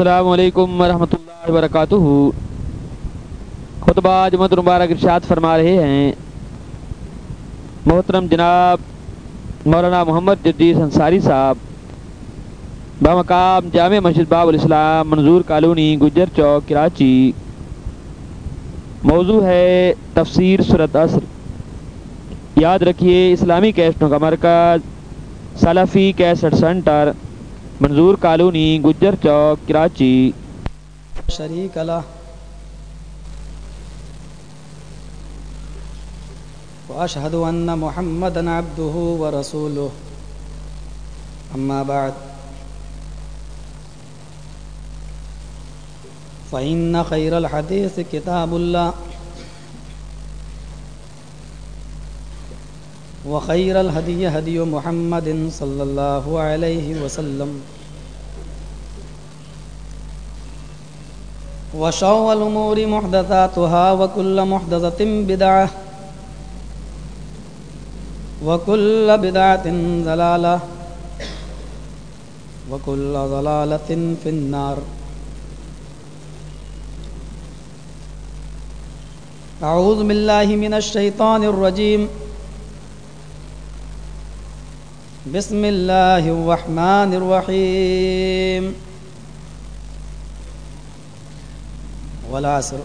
السلام علیکم ورحمۃ اللہ وبرکاتہ۔ خطبہ جمعت مبارک ارشاد فرما رہے ہیں۔ محترم جناب مولانا محمد جدید انصاری صاحب بمقام جامع مسجد باب الاسلام، منظور کالونی، گجر چوک، کراچی۔ موضوع ہے تفسیر صورت اثر یاد رکھیے، اسلامی کیسٹوں کا مرکز، Salafi cassette centre. Manzoor colony, Gujar چوک، کراچی۔ شریک له واشهد ان محمدا عبده ورسوله اما بعد۔ فان خير الحديث كتاب الله وخير الهدي هدي محمد صلى الله عليه وسلم. وشر الأمور محدثاتها وكل محدثة بدعة وكل بدعة ضلالة وكل ضلالة في النار. أعوذ بالله من الشيطان الرجيم. بسم الله الرحمن الرحيم. والعصر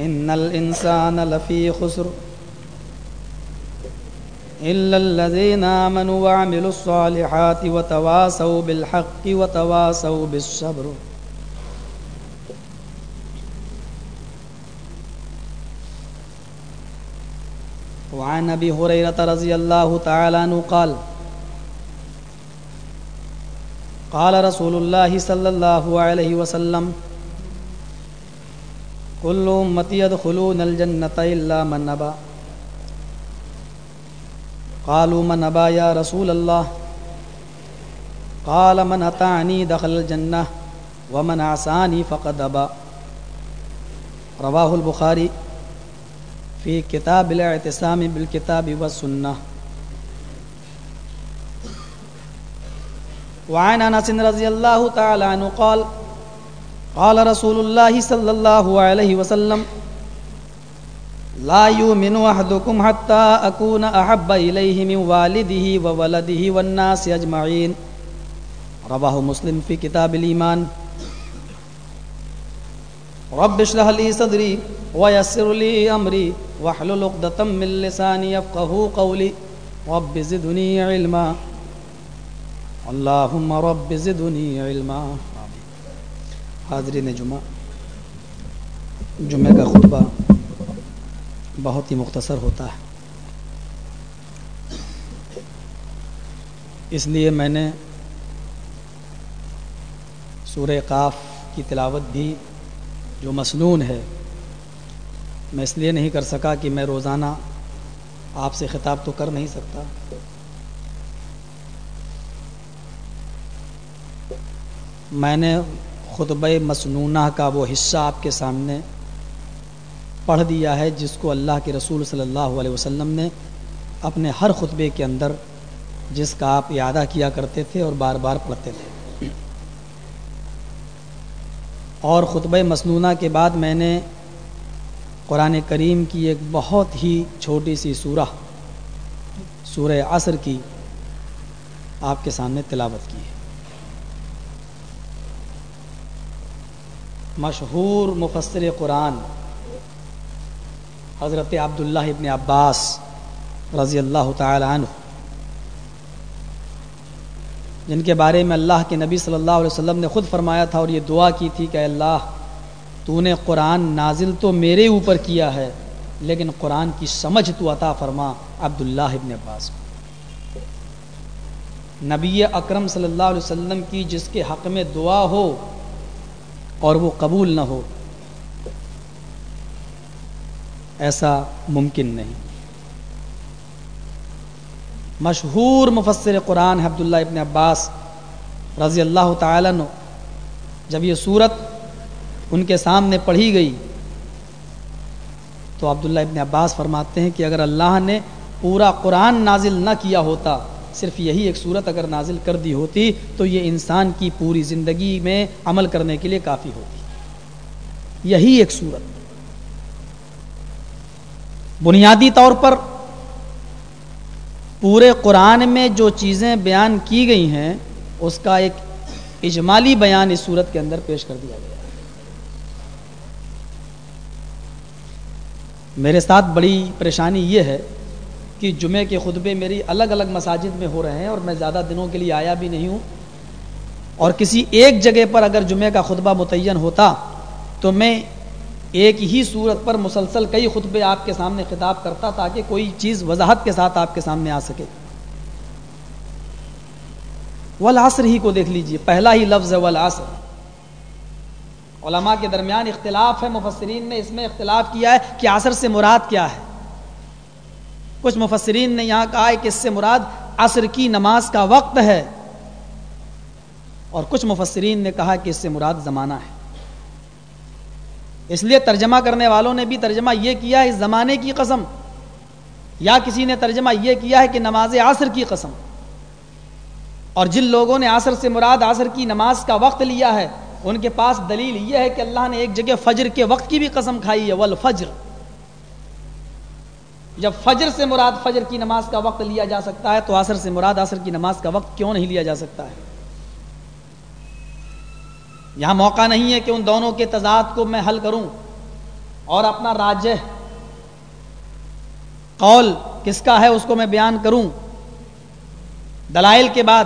إن الإنسان لفي خسر. إلا الذين آمنوا وعملوا الصالحات وتواصوا بالحق وتواصوا بالصبر. وعن ابي هريره رضي الله تعالى عنه قال قال رسول الله صلى الله عليه وسلم، كل امتي يدخلون الجنه الا من ابى قالوا، من ابى يا رسول الله؟ قال، من اتاني دخل الجنه ومن عصاني فقد ابى رواه البخاري في كتاب الاعتصام بالكتاب والسنة وعن أنس رضي الله تعالى عنه قال قال رسول الله صلى الله عليه وسلم، لا يؤمن أحدكم حتى أكون أحب إليه من والده وولده والناس أجمعين رواه مسلم في كتاب الإيمان رب اشرح لي صدري ويسر لي امري واحلل عقدة من لساني يفقهوا قولي. رب زدني علما. اللهم رب زدني علما. حاضرین جمعہ. جمعہ کا خطبہ بہت ہی مختصر ہوتا ہے. اس لیے میں نے سورہ قاف کی تلاوت بھی جو مسنون ہے. میں اس لیے نہیں کر سکا کہ میں روزانہ آپ سے خطاب تو کر نہیں سکتا۔ میں نے خطبہ مسنونہ کا وہ حصہ آپ کے سامنے پڑھ دیا ہے، جس کو اللہ کے رسول صلی اللہ علیہ وسلم نے اپنے ہر خطبے کے اندر جس کا آپ اعادہ کیا کرتے تھے اور بار بار پڑھتے تھے۔ اور خطبہ مسنونہ کے بعد میں نے قرآن کریم کی ایک بہت ہی چھوٹی سی سورہ سورہ عصر کی آپ کے سامنے تلاوت کی ہے۔ مشہور مفسر قرآن حضرت عبداللہ ابن عباس رضی اللہ تعالی عنہ، جن کے بارے میں اللہ کے نبی صلی اللہ علیہ وسلم نے خود فرمایا تھا اور یہ دعا کی تھی کہ اللہ تو نے قرآن نازل تو میرے اوپر کیا ہے، لیکن قرآن کی سمجھ تو عطا فرما عبداللہ ابن عباس نبی اکرم صلی اللہ علیہ وسلم کی جس کے حق میں دعا ہو اور وہ قبول نہ ہو، ایسا ممکن نہیں۔ مشہور مفسر قرآن عبداللہ ابن عباس رضی اللہ تعالیٰ نے جب یہ صورت ان کے سامنے پڑھی گئی۔ تو عبداللہ ابن عباس فرماتے ہیں کہ اگر اللہ نے پورا قرآن نازل نہ کیا ہوتا، صرف یہی ایک صورت اگر نازل کر دی ہوتی، تو یہ انسان کی پوری زندگی میں عمل کرنے کے لیے کافی ہوتی۔ یہی ایک صورت۔ بنیادی طور پر پورے قرآن میں جو چیزیں بیان کی گئی ہیں، اس کا ایک اجمالی بیان اس صورت کے اندر پیش کر دیا گیا۔ میرے ساتھ بڑی پریشانی یہ ہے کہ جمعے کے خطبے میری الگ الگ مساجد میں ہو رہے ہیں اور میں زیادہ دنوں کے لیے آیا بھی نہیں ہوں۔ اور کسی ایک جگہ پر اگر جمعے کا خطبہ متعین ہوتا تو میں ایک ہی صورت پر مسلسل کئی خطبے آپ کے سامنے خطاب کرتا تاکہ کوئی چیز وضاحت کے ساتھ آپ کے سامنے آ سکے۔ والعصر ہی کو دیکھ لیجیے، پہلا ہی لفظ ہے والعصر۔ علماء کے درمیان اختلاف ہے، مفسرین نے اس میں اختلاف کیا ہے کہ عصر سے مراد کیا ہے۔ کچھ مفسرین نے یہاں کہا ہے کہ اس سے مراد عصر کی نماز کا وقت ہے۔ اور کچھ مفسرین نے کہا کہ اس سے مراد زمانہ ہے۔ اس لیے ترجمہ کرنے والوں نے بھی ترجمہ یہ کیا ہے، اس زمانے کی قسم۔ یا کسی نے ترجمہ یہ کیا ہے کہ نماز عصر کی قسم۔ اور جن لوگوں نے عصر سے مراد عصر کی نماز کا وقت لیا ہے ان کے پاس دلیل یہ ہے کہ اللہ نے ایک جگہ فجر کے وقت کی بھی قسم کھائی ہے، والفجر۔ جب فجر سے مراد فجر کی نماز کا وقت لیا جا سکتا ہے، تو عصر سے مراد عصر کی نماز کا وقت کیوں نہیں لیا جا سکتا ہے؟ یہاں موقع نہیں ہے کہ ان دونوں کے تضاد کو میں حل کروں۔ اور اپنا راجہ قول کس کا ہے اس کو میں بیان کروں۔ دلائل کے بعد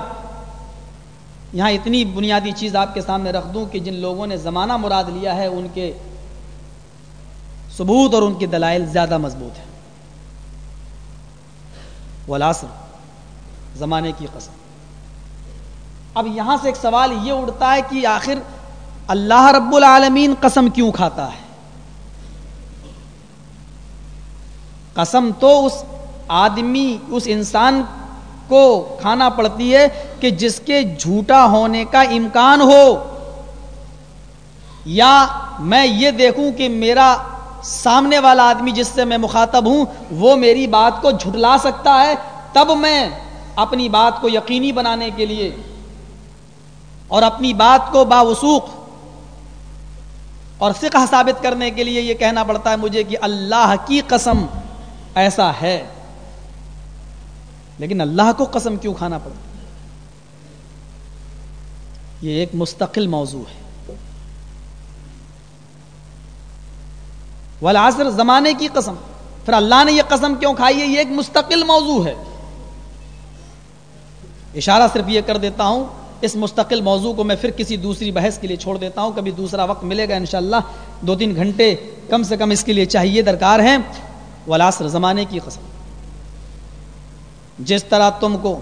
یہاں اتنی بنیادی چیز آپ کے سامنے رکھ دوں کہ جن لوگوں نے زمانہ مراد لیا ہے، ان کے ثبوت اور ان کے دلائل زیادہ مضبوط ہیں۔ ولاسر زمانے کی قسم۔ اب یہاں سے ایک سوال یہ اڑتا ہے کہ آخر اللہ رب العالمین قسم کیوں کھاتا ہے؟ قسم تو اس آدمی، اس انسان کو کھانا پڑتی ہے کہ جس کے جھوٹا ہونے کا امکان ہو۔ یا میں یہ دیکھوں کہ میرا سامنے والا آدمی جس سے میں مخاطب ہوں، وہ میری بات کو جھٹلا سکتا ہے، تب میں اپنی بات کو یقینی بنانے کے لیے اور اپنی بات کو باوسوخ اور فقہ ثابت کرنے کے لیے یہ کہنا پڑتا ہے مجھے کہ اللہ کی قسم ایسا ہے۔ لیکن اللہ کو قسم کیوں کھانا پڑتا؟ یہ ایک مستقل موضوع ہے۔ والعصر زمانے کی قسم۔ پھر اللہ نے یہ قسم کیوں کھائی؟ ہے یہ ایک مستقل موضوع ہے۔ اشارہ صرف یہ کر دیتا ہوں، اس مستقل موضوع کو میں پھر کسی دوسری بحث کے لیے چھوڑ دیتا ہوں۔ کبھی دوسرا وقت ملے گا انشاءاللہ۔ دو تین گھنٹے کم سے کم اس کے لیے چاہیے درکار ہیں۔ والعصر زمانے کی قسم۔ جس طرح تم کو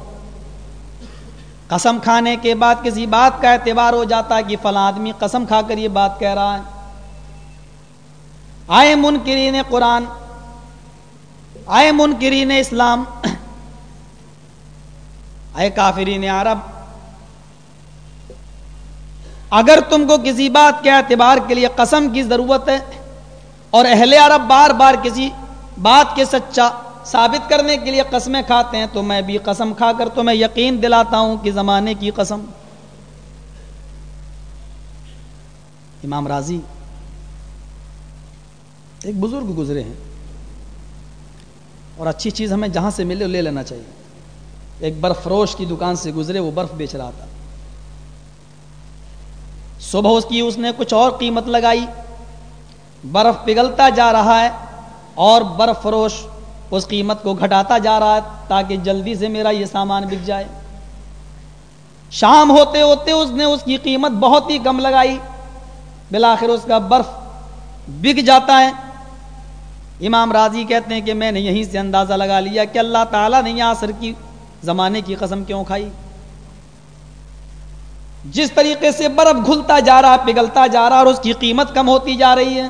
قسم کھانے کے بعد کسی بات کا اعتبار ہو جاتا ہے کہ فلاں آدمی قسم کھا کر یہ بات کہہ رہا ہے۔ آئے منکرین قرآن، آئے منکرین اسلام۔ آئے کافرین عرب۔ اگر تم کو کسی بات کے اعتبار کے لیے قسم کی ضرورت ہے اور اہل عرب بار بار کسی بات کے سچا ثابت کرنے کے لیے قسمیں کھاتے ہیں تو میں بھی قسم کھا کر تو میں یقین دلاتا ہوں کہ زمانے کی قسم۔ امام راضی ایک بزرگ گزرے ہیں اور اچھی چیز ہمیں جہاں سے ملے لے لینا چاہیے۔ ایک برف فروش کی دکان سے گزرے وہ برف بیچ رہا تھا۔ صبح اس کی اس نے کچھ اور قیمت لگائی۔ برف پگھلتا جا رہا ہے اور برف فروش اس قیمت کو گھٹاتا جا رہا ہے تاکہ جلدی سے میرا یہ سامان بک جائے۔ شام ہوتے ہوتے اس نے اس کی قیمت بہت ہی کم لگائی۔ بلاخر اس کا برف بک جاتا ہے۔ امام راضی کہتے ہیں کہ میں نے یہیں سے اندازہ لگا لیا کہ اللہ تعالیٰ نے یہاں سر کی زمانے کی قسم کیوں کھائی۔ جس طریقے سے برف گھلتا جا رہا پگھلتا جا رہا اور اس کی قیمت کم ہوتی جا رہی ہے۔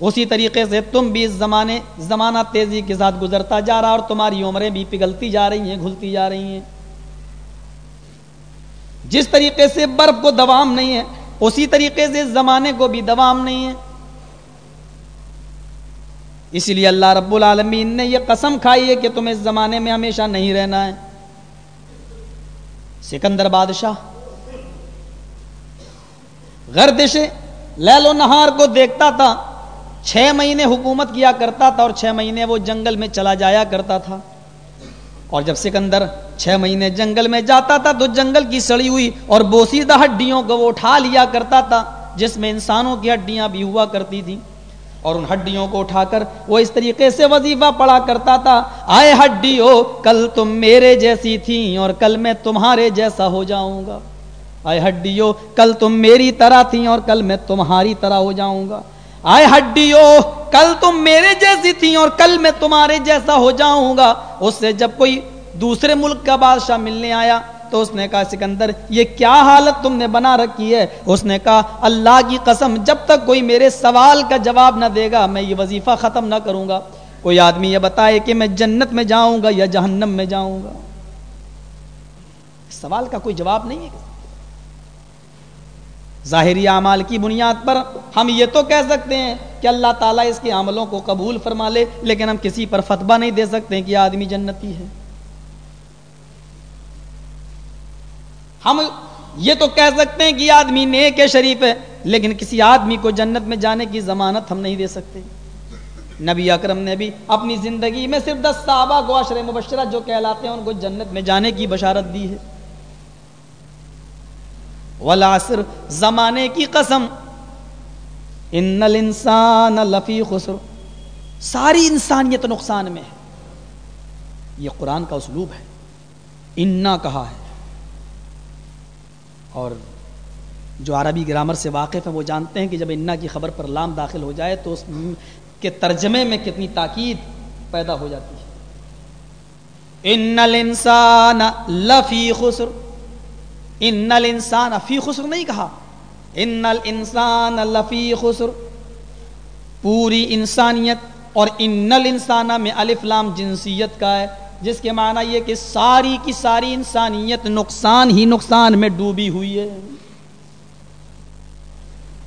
اسی طریقے سے تم بھی اس زمانے زمانہ تیزی کے ساتھ گزرتا جا رہا اور تمہاری عمریں بھی پگھلتی جا رہی ہیں، گھلتی جا رہی ہیں۔ جس طریقے سے برف کو دوام نہیں ہے، اسی طریقے سے زمانے کو بھی دوام نہیں ہے۔ اسی لیے اللہ رب العالمین نے یہ قسم کھائی ہے کہ تم اس زمانے میں ہمیشہ نہیں رہنا ہے۔ سکندر بادشاہ گردش لیل و نہار کو دیکھتا تھا۔ چھ مہینے حکومت کیا کرتا تھا اور چھ مہینے وہ جنگل میں چلا جایا کرتا تھا۔ اور جب سکندر چھ مہینے جنگل میں جاتا تھا تو جنگل کی سڑی ہوئی اور بوسیدہ ہڈیوں کو وہ اٹھا لیا کرتا تھا، جس میں انسانوں کی ہڈیاں بھی ہوا کرتی تھیں۔ اور ان ہڈیوں کو اٹھا کر وہ اس طریقے سے وظیفہ پڑا کرتا تھا، آئے ہڈیو، کل تم میرے جیسی تھی اور کل میں تمہارے جیسا ہو جاؤں گا۔ آئے ہڈیو، کل تم میری طرح تھی اور کل میں تمہاری طرح ہو جاؤں گا۔ آئے ہڈیو، کل تم میرے جیسی تھی اور کل میں تمہارے جیسا ہو جاؤں گا۔ اس سے جب کوئی دوسرے ملک کا بادشاہ ملنے آیا تو اس نے کہا، سکندر، یہ کیا حالت تم نے بنا رکھی ہے؟ اس نے کہا، اللہ کی قسم، جب تک کوئی میرے سوال کا جواب نہ دے گا، میں یہ وظیفہ ختم نہ کروں گا۔ کوئی آدمی یہ بتائے کہ میں جنت میں جاؤں گا یا جہنم میں جاؤں گا؟ سوال کا کوئی جواب نہیں ہے۔ ظاہری اعمال کی بنیاد پر ہم یہ تو کہہ سکتے ہیں کہ اللہ تعالیٰ اس کے عملوں کو قبول فرما لے، لیکن ہم کسی پر فتبہ نہیں دے سکتے کہ آدمی جنتی ہے۔ ہم یہ تو کہہ سکتے ہیں کہ آدمی نیک ہے، شریف ہے، لیکن کسی آدمی کو جنت میں جانے کی ضمانت ہم نہیں دے سکتے۔ نبی اکرم نے بھی اپنی زندگی میں صرف دس صحابہ کو عشر مبشرہ جو کہلاتے ہیں، ان کو جنت میں جانے کی بشارت دی ہے۔ والعصر، زمانے کی قسم۔ ان الانسان لفی خسر۔ ساری انسانیت نقصان میں ہے۔ یہ قرآن کا اسلوب ہے۔ انا کہا ہے۔ اور جو عربی گرامر سے واقف ہیں وہ جانتے ہیں کہ جب انا کی خبر پر لام داخل ہو جائے، تو اس کے ترجمے میں کتنی تاکید پیدا ہو جاتی ہے۔ ان الانسان لفی خسر۔ ان الانسان فی خسر نہیں کہا۔ ان الانسان لفی خسر۔ پوری انسانیت اور ان الانسان میں الف لام جنسیت کا ہے، جس کے معنی یہ کہ ساری کی ساری انسانیت نقصان ہی نقصان میں ڈوبی ہوئی ہے۔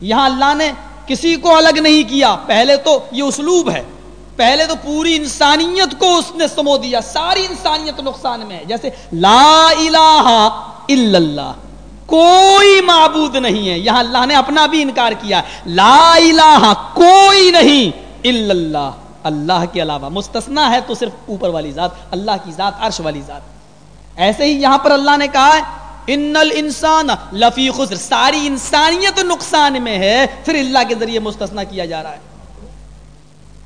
یہاں اللہ نے کسی کو الگ نہیں کیا، پہلے تو یہ اسلوب ہے۔ پہلے تو پوری انسانیت کو اس نے سمو دیا، ساری انسانیت نقصان میں ہے۔ جیسے لا الہ اللہ۔ کوئی معبود نہیں ہے۔ یہاں اللہ نے اپنا بھی انکار کیا۔ لا الہ کوئی نہیں۔ الا اللہ۔ اللہ کے علاوہ۔ مستثنا ہے تو صرف اوپر والی ذات، اللہ کی ذات، عرش والی ذات۔ ایسے ہی یہاں پر اللہ نے کہا ہے، ان الانسان لفی خسر۔ ساری انسانیت نقصان میں ہے۔ پھر اللہ کے ذریعے مستثنا کیا جا رہا ہے۔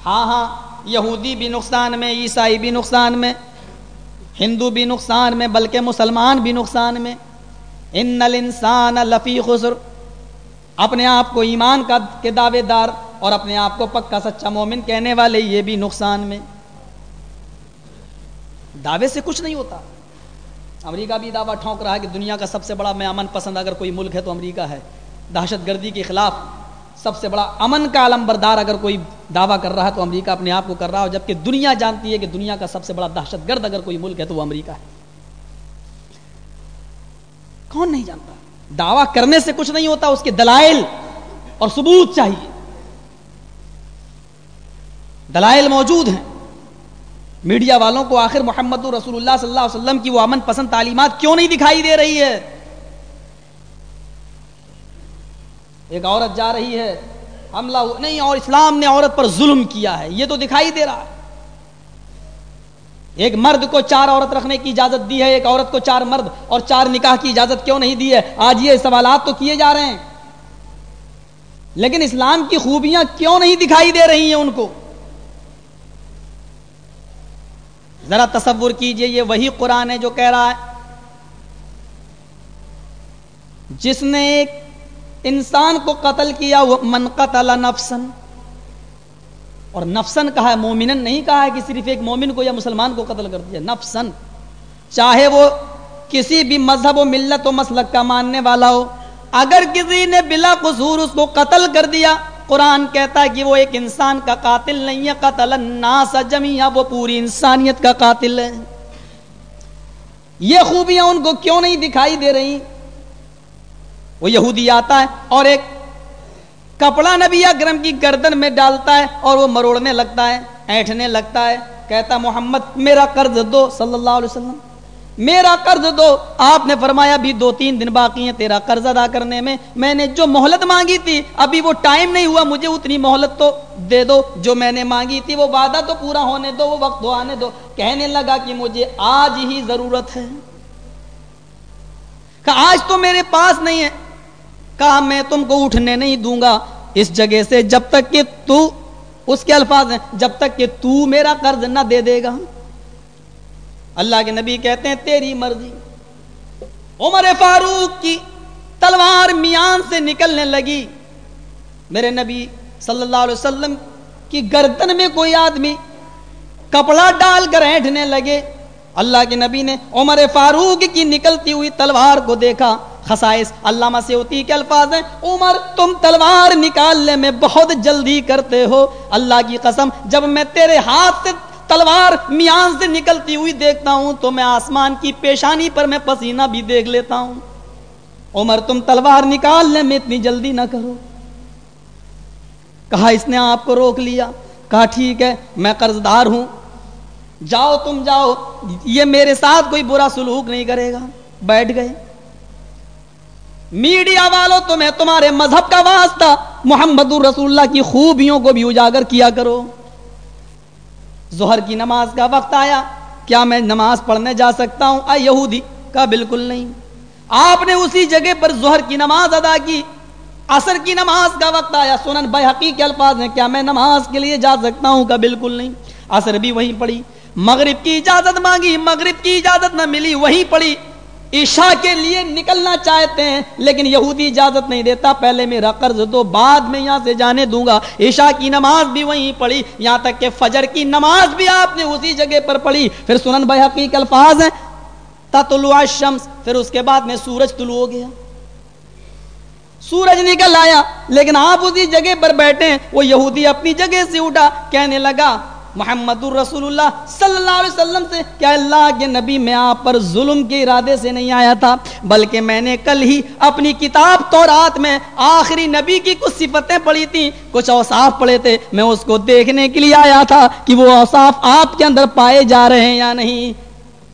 ہاں ہاں یہودی بھی نقصان میں، عیسائی بھی نقصان میں۔ ہندو بھی نقصان میں بلکہ مسلمان بھی نقصان میں۔ ان الانسان لفی خسر۔ اپنے آپ کو ایمان کا کے دعوے دار اور اپنے آپ کو پکا سچا مومن کہنے والے یہ بھی نقصان میں۔ دعوے سے کچھ نہیں ہوتا۔ امریکہ بھی دعویٰ ٹھونک رہا ہے کہ دنیا کا سب سے بڑا میں امن پسند اگر کوئی ملک ہے تو امریکہ ہے۔ دہشت گردی کے خلاف سب سے بڑا امن کا علم بردار اگر کوئی دعویٰ کر رہا ہے تو امریکہ اپنے آپ کو کر رہا ہے جبکہ دنیا جانتی ہے کہ دنیا کا سب سے بڑا دہشت گرد اگر کوئی ملک ہے تو وہ امریکہ ہے۔ کون نہیں جانتا؟ دعویٰ کرنے سے کچھ نہیں ہوتا، اس کے دلائل اور ثبوت چاہیے۔ دلائل موجود ہیں۔ میڈیا والوں کو آخر محمد رسول اللہ صلی اللہ علیہ وسلم کی وہ امن پسند تعلیمات کیوں نہیں دکھائی دے رہی ہے؟ ایک عورت جا رہی ہے، حملہ نہیں، اور اسلام نے عورت پر ظلم کیا ہے، یہ تو دکھائی دے رہا ہے۔ ایک مرد کو چار عورت رکھنے کی اجازت دی ہے، ایک عورت کو چار مرد اور چار نکاح کی اجازت کیوں نہیں دی ہے؟ آج یہ سوالات تو کیے جا رہے ہیں۔ لیکن اسلام کی خوبیاں کیوں نہیں دکھائی دے رہی ہیں ان کو؟ ذرا تصور کیجیے، یہ وہی قرآن ہے جو کہہ رہا ہے، جس نے ایک انسان کو قتل کیا وہ من قتل نفسن اور نفسن کہا ہے مومنن نہیں کہا ہے کہ صرف ایک مومن کو یا مسلمان کو قتل کر دیا نفسن چاہے وہ کسی بھی مذہب و ملت و مسلک کا ماننے والا ہو، اگر کسی نے بلا قصور اس کو قتل کر دیا، قرآن کہتا ہے کہ وہ ایک انسان کا قاتل نہیں ہے، قتل الناس جميعا وہ پوری انسانیت کا قاتل ہے۔ یہ خوبیاں ان کو کیوں نہیں دکھائی دے رہی؟ وہ یہودی آتا ہے اور ایک کپڑا نبی اکرم کی گردن میں ڈالتا ہے اور وہ مروڑنے لگتا ہے اینٹنے لگتا ہے، کہتا محمد، میرا قرض دو صلی اللہ علیہ وسلم۔ میرا قرض دو۔ آپ نے فرمایا بھی دو تین دن باقی ہیں تیرا قرض ادا کرنے میں۔ میں نے جو مہلت مانگی تھی، ابھی وہ ٹائم نہیں ہوا، مجھے اتنی مہلت تو دے دو۔ جو میں نے مانگی تھی، وہ وعدہ تو پورا ہونے دو، وہ وقت آنے دو۔ کہنے لگا کہ مجھے آج ہی ضرورت ہے۔ کہا، آج تو میرے پاس نہیں ہے۔ کہا میں تم کو اٹھنے نہیں دوں گا۔ اس جگہ سے جب تک کہ تو، اس کے الفاظ ہیں، جب تک کہ تو میرا قرض نہ دے دے گا۔ اللہ کے نبی کہتے ہیں، تیری مرضی۔ عمر فاروق کی تلوار میان سے نکلنے لگی۔ میرے نبی صلی اللہ علیہ وسلم کی گردن میں کوئی آدمی کپڑا ڈال کر اینٹنے لگے۔ اللہ کے نبی نے عمر فاروق کی نکلتی ہوئی تلوار کو دیکھا۔ خسائس علامہ سیوتی کے الفاظ ہیں۔ عمر، تم تلوار نکالنے میں بہت جلدی کرتے ہو۔ اللہ کی قسم، جب میں تیرے ہاتھ سے تلوار میان سے نکلتی ہوئی دیکھتا ہوں، تو میں آسمان کی پیشانی پر میں پسینہ بھی دیکھ لیتا ہوں۔ عمر، تم تلوار نکالنے میں اتنی جلدی نہ کرو۔ کہا، اس نے آپ کو روک لیا۔ کہا، ٹھیک ہے، میں قرض دار ہوں۔ جاؤ تم، جاؤ۔ یہ میرے ساتھ کوئی برا سلوک نہیں کرے گا۔ بیٹھ گئے۔ میڈیا والوں تمہیں تمہارے مذہب کا واسطہ محمد الرسول اللہ کی خوبیوں کو بھی اجاگر کیا کرو۔ ظہر کی نماز کا وقت آیا۔ کیا میں نماز پڑھنے جا سکتا ہوں؟ اے یہودی، کا بالکل نہیں۔ آپ نے اسی جگہ پر ظہر کی نماز ادا کی۔ اثر کی نماز کا وقت آیا۔ سنن بحقی کے الفاظ ہیں۔ کیا میں نماز کے لیے جا سکتا ہوں؟ کا بالکل نہیں۔ اثر بھی وہیں پڑھی مغرب کی اجازت مانگی۔ مغرب کی اجازت نہ ملی۔ وہیں پڑھی عشاء کے لیے نکلنا چاہتے ہیں، لیکن یہودی اجازت نہیں دیتا، پہلے میرا قرض دو، بعد میں یہاں سے جانے دوں گا۔ عشاء کی نماز بھی وہیں پڑھی، یہاں تک کہ فجر کی نماز بھی آپ نے اسی جگہ پر پڑھی۔ پھر سنن بھائی کے الفاظ ہیں، تطلع الشمس، پھر اس کے بعد میں سورج طلوع ہو گیا۔ سورج نکل آیا، لیکن آپ اسی جگہ پر بیٹھے وہ یہودی اپنی جگہ سے اٹھا، کہنے لگا محمد الرسول اللہ صلی اللہ علیہ وسلم سے کیا اللہ کے نبی میں آپ پر ظلم کے ارادے سے نہیں آیا تھا، بلکہ میں نے کل ہی اپنی کتاب تو رات میں آخری نبی کی کچھ صفتیں پڑھی تھی کچھ اوصاف پڑھے تھے۔ میں اس کو دیکھنے کے لیے آیا تھا کہ وہ اوصاف آپ کے اندر پائے جا رہے ہیں یا نہیں۔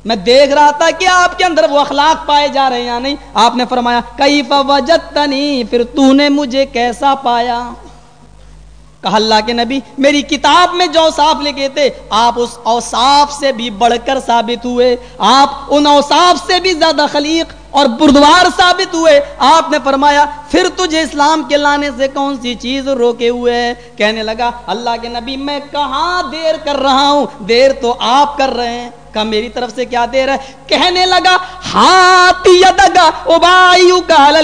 میں دیکھ رہا تھا کہ آپ کے اندر وہ اخلاق پائے جا رہے ہیں یا نہیں۔ آپ نے فرمایا کئی فوجت پھر تو نے مجھے کیسا پایا؟ کہا اللہ کے نبی، میری کتاب میں جو اوصاف لکھے تھے، آپ اس اوصاف سے بھی بڑھ کر ثابت ہوئے۔ آپ ان اوصاف سے بھی زیادہ خلیق اور بردوار ثابت ہوئے۔ آپ نے فرمایا، پھر تجھے اسلام کے لانے سے کون سی چیز روکے ہوئے کہنے لگا، اللہ کے نبی، میں کہاں دیر کر رہا ہوں؟ دیر تو آپ کر رہے ہیں۔ کا میری طرف سے کیا دے رہا ہے؟ کہنے لگا، ہاتھ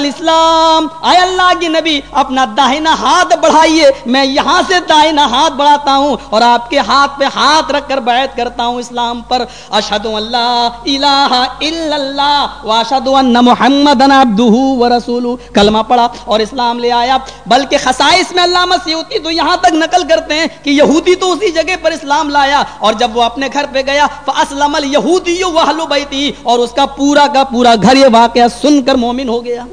اسلام اے اللہ کی نبی، اپنا داہنا ہاتھ بڑھائیے۔ میں یہاں سے داہنا ہاتھ بڑھاتا ہوں اور آپ کے ہاتھ پہ ہاتھ رکھ کر بیعت کرتا ہوں اسلام پر۔ اشہد اللہ الہ الا اللہ واشہد ان محمد عبدہ ورسولہ کلمہ پڑھا اور اسلام لے آیا۔ بلکہ خصائص میں اللہ مسیحوتی تو یہاں تک نقل کرتے ہیں کہ یہودی تو اسی جگہ پر اسلام لایا اور جب وہ اپنے گھر پہ گیا فاصل اسلم بیتی اور اس کا پورا کا پورا گھر یہ واقعہ سن کر مومن ہو گیا۔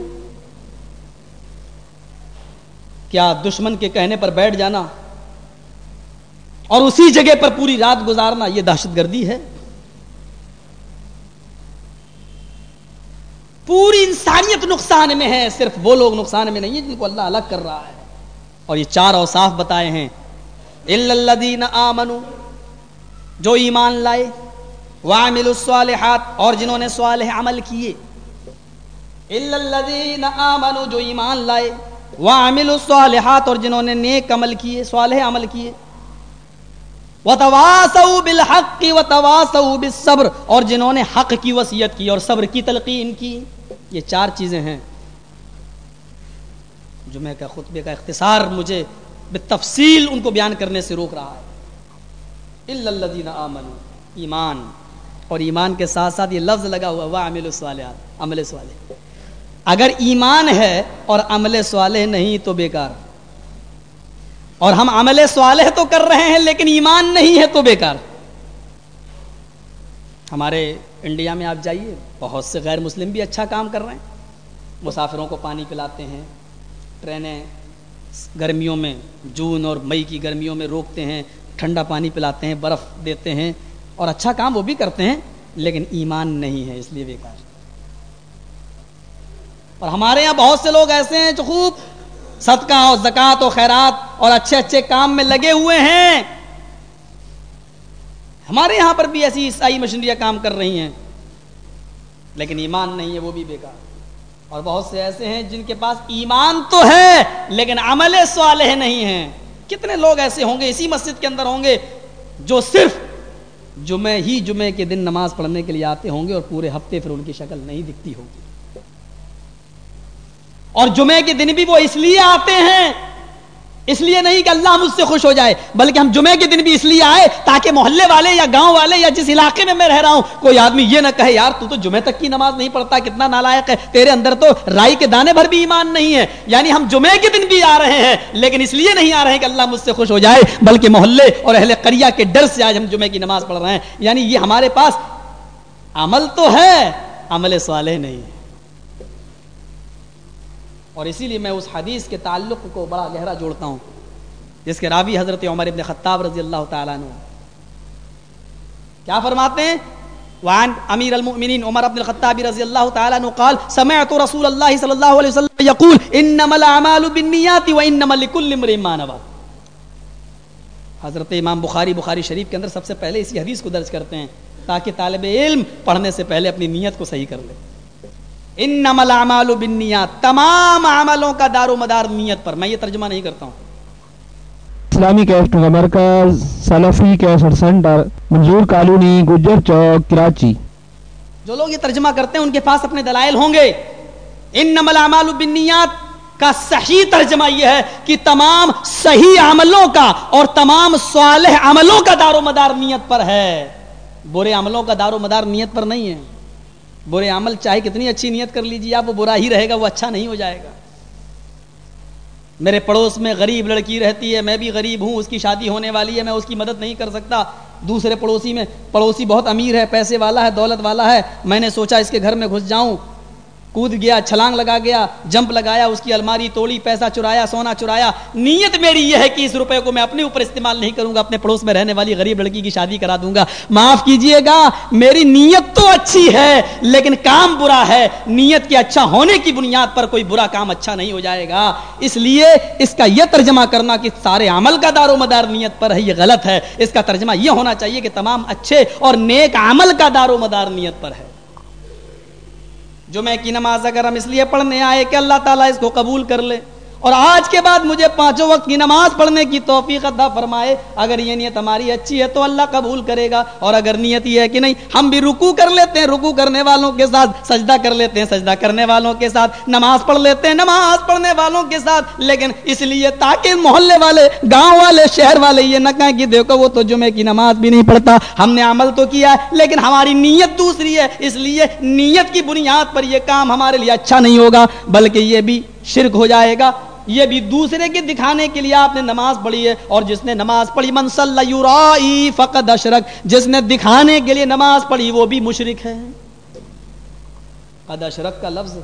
کیا دشمن کے کہنے پر بیٹھ جانا اور اسی جگہ پر پوری رات گزارنا یہ دہشت گردی ہے؟ پوری انسانیت نقصان میں ہے، صرف وہ لوگ نقصان میں نہیں ہے جن کو اللہ الگ کر رہا ہے۔ اور یہ چار اوصاف بتائے ہیں۔ الذین آمنو جو ایمان لائے وعمل الصالحات، اور جنہوں نے صالح عمل کیے۔ الذین آمنوا، جو ایمان لائے۔ وعمل الصالحات، اور جنہوں نے نیک عمل کیے، صالح عمل کیے۔ وتواصوا بالحق وتواصوا بالصبر، اور جنہوں نے حق کی وصیت کی اور صبر کی، تلقین کی۔ یہ چار چیزیں ہیں۔ جمعہ کا خطبے کا اختصار مجھے بالتفصیل ان کو بیان کرنے سے روک رہا ہے۔ الذین آمنوا، ایمان۔ اور ایمان کے ساتھ ساتھ یہ لفظ لگا ہوا وہ عمل صالحات عمل صالح۔ اگر ایمان ہے اور عمل صالح نہیں تو بیکار۔ اور ہم عمل صالح تو کر رہے ہیں لیکن ایمان نہیں ہے تو بیکار۔ ہمارے انڈیا میں آپ جائیے، بہت سے غیر مسلم بھی اچھا کام کر رہے ہیں۔ مسافروں کو پانی پلاتے ہیں، ٹرینیں گرمیوں میں، جون اور مئی کی گرمیوں میں روکتے ہیں، ٹھنڈا پانی پلاتے ہیں، برف دیتے ہیں۔ اور اچھا کام وہ بھی کرتے ہیں، لیکن ایمان نہیں ہے، اس لیے بیکار۔ اور ہمارے یہاں بہت سے لوگ ایسے ہیں جو خوب صدقہ اور زکوٰۃ و خیرات اور اچھے اچھے کام میں لگے ہوئے ہیں۔ ہمارے یہاں پر بھی ایسی عیسائی مشینریاں کام کر رہی ہیں، لیکن ایمان نہیں ہے، وہ بھی بیکار۔ اور بہت سے ایسے ہیں جن کے پاس ایمان تو ہے، لیکن عمل صالح نہیں ہیں۔ کتنے لوگ ایسے ہوں گے، اسی مسجد کے اندر ہوں گے جو صرف جمعہ ہی جمعے کے دن نماز پڑھنے کے لیے آتے ہوں گے اور پورے ہفتے پھر ان کی شکل نہیں دکھتی ہوگی۔ اور جمعے کے دن بھی وہ اس لیے آتے ہیں اس لیے نہیں کہ اللہ مجھ سے خوش ہو جائے، بلکہ ہم جمعے کے دن بھی اس لیے آئے تاکہ محلے والے یا گاؤں والے یا جس علاقے میں میں رہ رہا ہوں، کوئی آدمی یہ نہ کہے، یار تو تو جمعے تک کی نماز نہیں پڑھتا، کتنا نالائق ہے، تیرے اندر تو رائی کے دانے بھر بھی ایمان نہیں ہے۔ یعنی ہم جمعے کے دن بھی آ رہے ہیں، لیکن اس لیے نہیں آ رہے ہیں کہ اللہ مجھ سے خوش ہو جائے، بلکہ محلے اور اہل قریہ کے ڈر سے آج ہم جمعے کی نماز پڑھ رہے ہیں۔ یعنی یہ ہمارے پاس عمل تو ہے، عمل صالح نہیں ہے۔ اور اسی لیے میں اس حدیث کے تعلق کو بڑا گہرا جوڑتا ہوں، جس کے راوی حضرت عمر ابن خطاب رضی اللہ تعالیٰ عنہ۔ کیا فرماتے ہیں؟ وعن امیر المؤمنین عمر ابن الخطاب رضی اللہ تعالیٰ عنہ قال، سمعت رسول اللہ صلی اللہ علیہ وسلم یقول، انما الاعمال بالنیات وانما لكل امرئ ما نوى حضرت امام بخاری بخاری شریف کے اندر سب سے پہلے اسی حدیث کو درج کرتے ہیں، تاکہ طالب علم پڑھنے سے پہلے اپنی نیت کو صحیح کر لے۔ انما الاعمال بالنیات تمام عملوں کا دار و مدار نیت پر میں یہ ترجمہ نہیں کرتا ہوں۔ اسلامی کیسٹ کا مرکز Salafi cassette centre Manzoor colony Gujar چوک کراچی۔ جو لوگ یہ ترجمہ کرتے ہیں ان کے پاس اپنے دلائل ہوں گے۔ ان نمل اعمال بالنیات کا صحیح ترجمہ یہ ہے کہ تمام صحیح عملوں کا اور تمام صالح عملوں کا دار و مدار نیت پر ہے۔ برے عملوں کا دار و مدار نیت پر نہیں ہے۔ برے عمل چاہے کتنی اچھی نیت کر لیجیے، آپ وہ برا ہی رہے گا، وہ اچھا نہیں ہو جائے گا۔ میرے پڑوس میں غریب لڑکی رہتی ہے، میں بھی غریب ہوں، اس کی شادی ہونے والی ہے، میں اس کی مدد نہیں کر سکتا۔ دوسرے پڑوسی میں، پڑوسی بہت امیر ہے، پیسے والا ہے، دولت والا ہے، میں نے سوچا اس کے گھر میں گھس جاؤں۔ کود گیا، چھلانگ لگا گیا، جمپ لگایا، اس کی الماری توڑی، پیسہ چرایا، سونا چرایا۔ نیت میری یہ ہے کہ اس روپے کو میں اپنے اوپر استعمال نہیں کروں گا، اپنے پڑوس میں رہنے والی غریب لڑکی کی شادی کرا دوں گا۔ معاف کیجیے گا، میری نیت تو اچھی ہے، لیکن کام برا ہے۔ نیت کے اچھا ہونے کی بنیاد پر کوئی برا کام اچھا نہیں ہو جائے گا۔ اس لیے اس کا یہ ترجمہ کرنا کہ سارے عمل کا دار و مدار نیت پر ہے، یہ غلط ہے۔ اس کا ترجمہ یہ ہونا چاہیے کہ تمام اچھے اور نیک عمل کا دار و مدار نیت پر ہے۔ جمعہ کی نماز اگر ہم اس لیے پڑھنے آئے کہ اللہ تعالیٰ اس کو قبول کر لے۔ اور آج کے بعد مجھے پانچوں وقت کی نماز پڑھنے کی توفیق عطا فرمائے۔ اگر یہ نیت ہماری اچھی ہے تو اللہ قبول کرے گا، اور اگر نیت یہ ہے کہ نہیں، ہم بھی رکو کر لیتے ہیں رکو کرنے والوں کے ساتھ، سجدہ کر لیتے ہیں، سجدہ کرنے والوں کے ساتھ، نماز پڑھ لیتے ہیں، نماز پڑھنے والوں کے ساتھ۔ لیکن اس لیے تاکہ محلے والے، گاؤں والے، شہر والے یہ نہ کہیں کہ دیکھو وہ تو جمعے کی نماز بھی نہیں پڑھتا، ہم نے عمل تو کیا ہے، لیکن ہماری نیت دوسری ہے۔ اس لیے نیت کی بنیاد پر یہ کام ہمارے لیے اچھا نہیں ہوگا، بلکہ یہ بھی شرک ہو جائے گا۔ یہ بھی دوسرے کے دکھانے کے لیے آپ نے نماز پڑھی ہے اور جس نے نماز پڑھی، من صلی فقط اشرک، جس نے دکھانے کے لیے نماز پڑھی، وہ بھی مشرک ہے۔ قد اشرک کا لفظ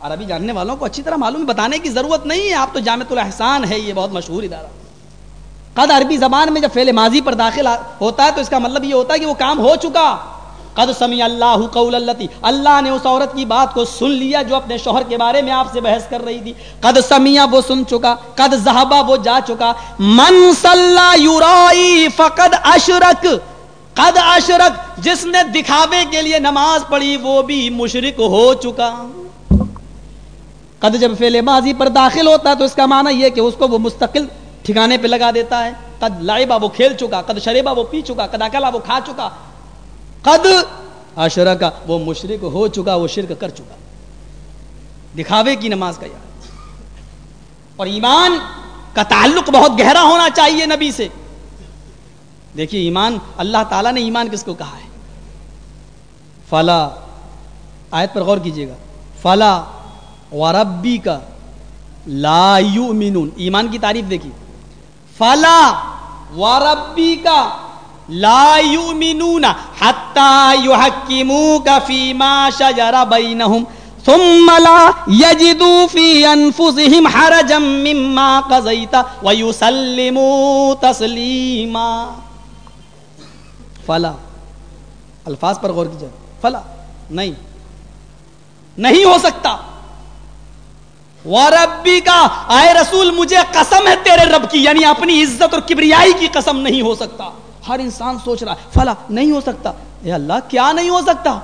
عربی جاننے والوں کو اچھی طرح معلوم بتانے کی ضرورت نہیں ہے، آپ تو جامع الاحسان ہے، یہ بہت مشہور ادارہ۔ قد عربی زبان میں جب فعل ماضی پر داخل ہوتا ہے تو اس کا مطلب یہ ہوتا ہے کہ وہ کام ہو چکا۔ قد سمی اللہ قول اللہ اللہ نے اس عورت کی بات کو سن لیا جو اپنے شوہر کے بارے میں آپ سے بحث کر رہی تھی۔ قد سمیا وہ سن چکا، قد زہبا وہ جا چکا۔ من صلی یورائی فقد اشرک قد اشرک جس نے دکھاوے کے لیے نماز پڑھی، وہ بھی مشرک ہو چکا۔ قد جب فعل ماضی پر داخل ہوتا ہے تو اس کا معنی یہ کہ اس کو وہ مستقل ٹھکانے پہ لگا دیتا ہے۔ قد لائبا وہ کھیل چکا، قد شریبا وہ پی چکا، قد اکلا وہ کھا چکا۔ قد اشرا کا وہ مشرق ہو چکا، وہ شرک کر چکا۔ دکھاوے کی نماز کا یاد۔ اور ایمان کا تعلق بہت گہرا ہونا چاہیے نبی سے۔ دیکھیے، ایمان، اللہ تعالیٰ نے ایمان کس کو کہا ہے؟ فلا، آیت پر غور کیجیے گا۔ فلا وربی کا لا یؤمنون۔ ایمان کی تعریف دیکھیے۔ فلا وربی کا لا یؤمنون حتی یحکموک فیما شجر بینہم ثم لا يجدوا في انفسهم حرجا مما قضيت ويسلموا تسليما. فلا. الفاظ پر غور کیجیے. فلا. نہیں. نہیں ہو سکتا. وربی کا آئے رسول، مجھے قسم ہے تیرے رب کی یعنی اپنی عزت اور کبریائی کی قسم نہیں ہو سکتا. ہر انسان سوچ رہا ہے فلا نہیں ہو سکتا۔ اے اللہ، کیا نہیں ہو سکتا؟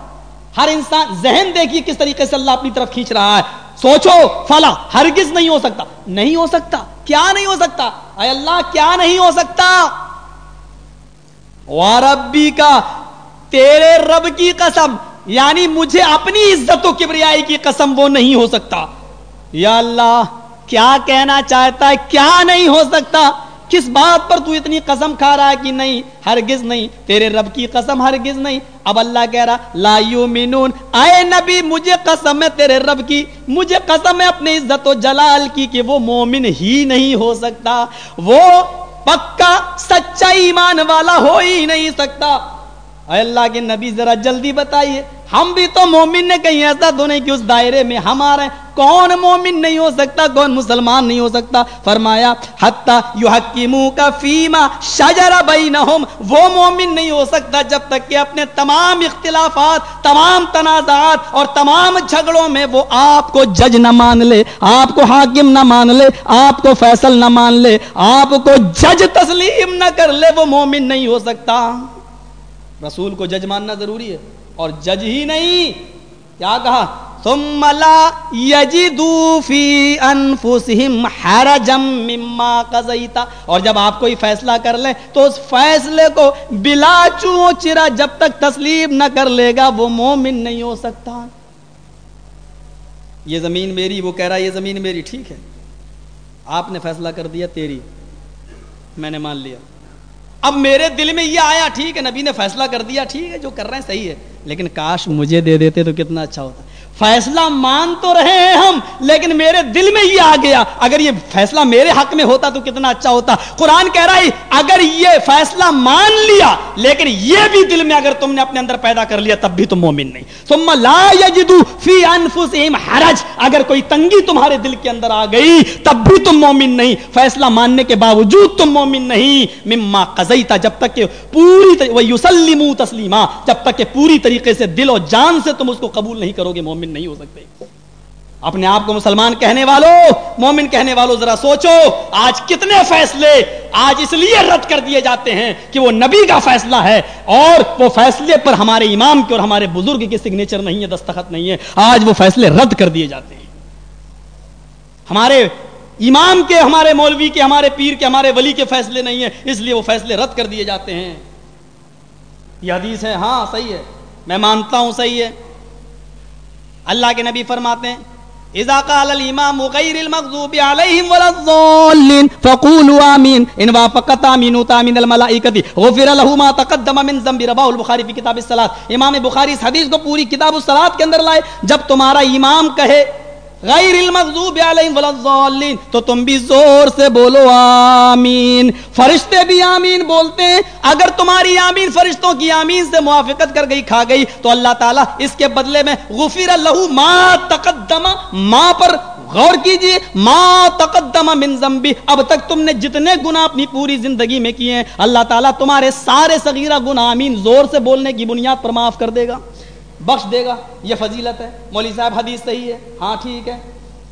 ہر انسان ذہن دیکھیے کس طریقے سے اللہ اپنی طرف کھینچ رہا ہے۔ سوچو فلا ہرگز نہیں ہو سکتا۔ نہیں ہو سکتا۔ کیا نہیں ہو سکتا؟ اے اللہ، کیا نہیں ہو سکتا؟ وربی کا تیرے رب کی قسم یعنی مجھے اپنی عزت و کبریائی کی قسم وہ نہیں ہو سکتا۔ یا اللہ، کیا کہنا چاہتا ہے؟ کیا نہیں ہو سکتا؟ کس بات پر تو اتنی قسم کھا رہا ہے کہ نہیں، ہرگز نہیں، تیرے رب کی قسم ہرگز نہیں۔ اب اللہ کہہ رہا، لا یومنون اے نبی، مجھے قسم ہے تیرے رب کی، مجھے قسم ہے اپنے عزت و جلال کی کہ وہ مومن ہی نہیں ہو سکتا۔ وہ پکا، سچا ایمان والا ہو ہی نہیں سکتا۔ اے اللہ کے نبی، ذرا جلدی بتائیے ہم بھی تو مومن نے کہیں ایسا تو نہیں کہ اس دائرے میں ہمارے کون مومن نہیں ہو سکتا، کون مسلمان نہیں ہو سکتا؟ فرمایا، حتی یحکمو کا فیما شجر بینہم، وہ مومن نہیں ہو سکتا جب تک کہ اپنے تمام اختلافات، تمام تنازعات اور تمام جھگڑوں میں وہ آپ کو جج نہ مان لے، آپ کو حاکم نہ مان لے، آپ کو فیصل نہ مان لے، آپ کو جج تسلیم نہ کر لے، وہ مومن نہیں ہو سکتا۔ رسول کو جج ماننا ضروری ہے۔ اور جج ہی نہیں۔ کیا کہا؟ ثم لا يجدوا في انفسهم حرجا مما قضيت اور جب آپ کوئی فیصلہ کر لیں تو اس فیصلے کو بلا چو چرا جب تک تسلیم نہ کر لے گا، وہ مومن نہیں ہو سکتا۔ یہ زمین میری، وہ کہہ رہا یہ زمین میری، ٹھیک ہے۔ آپ نے فیصلہ کر دیا، تیری۔ میں نے مان لیا۔ اب میرے دل میں یہ آیا، ٹھیک ہے، نبی نے فیصلہ کر دیا، ٹھیک ہے، جو کر رہے ہیں صحیح ہے، لیکن کاش مجھے دے دیتے تو کتنا اچھا ہوتا۔ فیصلہ مان تو رہے ہیں ہم، لیکن میرے دل میں یہ آ گیا، اگر یہ فیصلہ میرے حق میں ہوتا تو کتنا اچھا ہوتا۔ قرآن کہہ رہا ہے، اگر یہ فیصلہ مان لیا، لیکن یہ بھی دل میں اگر تم نے اپنے اندر پیدا کر لیا، تب بھی تم مومن نہیں۔ ثم لا یجدو فی انفسہم حرج۔ اگر کوئی تنگی تمہارے دل کے اندر آ گئی، تب بھی تم مومن نہیں۔ فیصلہ ماننے کے باوجود تم مومن نہیں۔ مما قضیتا جب تک کہ پوری ویسلموا تسلیما، جب تک کہ پوری طریقے سے دل و جان سے تم اس کو قبول نہیں کرو گے، مومن مومن نہیں ہو سکتے۔ اپنے آپ کو مسلمان کہنے والوں مومن کہنے والوں ذرا سوچو، آج کتنے فیصلے، آج اس لیے رد کر دیے جاتے ہیں کہ وہ نبی کا فیصلہ ہے اور وہ فیصلے پر ہمارے امام کے اور ہمارے بزرگ کے سگنیچر نہیں ہے، دستخط نہیں ہے۔ آج وہ فیصلے رد کر دیے جاتے ہیں۔ ہمارے امام کے، ہمارے مولوی کے، ہمارے پیر کے، ہمارے ولی کے فیصلے نہیں ہیں، اس لیے وہ فیصلے رد کر دیے جاتے ہیں۔ یہ حدیث ہے ہاں صحیح ہے۔ میں مانتا ہوں، صحیح ہے۔ اللہ کے نبی فرماتے ہیں، اذا قال الامام غير المغضوب عليهم ولا الضالين فقولوا امين ان وافقت امين تامين الملائكه غفر له ما تقدم من ذنب رواه البخاري في كتاب الصلاه امام بخاری اس حدیث کو پوری کتاب الصلاۃ کے اندر لائے، جب تمہارا امام کہے غیر المغضوب علیہم ولا الضالین۔ تو تم بھی زور سے بولو آمین۔ فرشتے بھی آمین بولتے ہیں۔ اگر تمہاری آمین فرشتوں کی آمین سے موافقت کر گئی، کھا گئی، تو اللہ تعالیٰ اس کے بدلے میں غفر لہو ما تقدم، ما پر غور کیجیے۔ ما تقدم من ذنبی۔ اب تک تم نے جتنے گناہ اپنی پوری زندگی میں کیے ہیں، اللہ تعالیٰ تمہارے سارے صغیرہ گناہ آمین زور سے بولنے کی بنیاد پر معاف کر دے گا۔ بخش دے گا یہ فضیلت ہے۔ مولوی صاحب حدیث صحیح ہے۔ ہاں ٹھیک ہے۔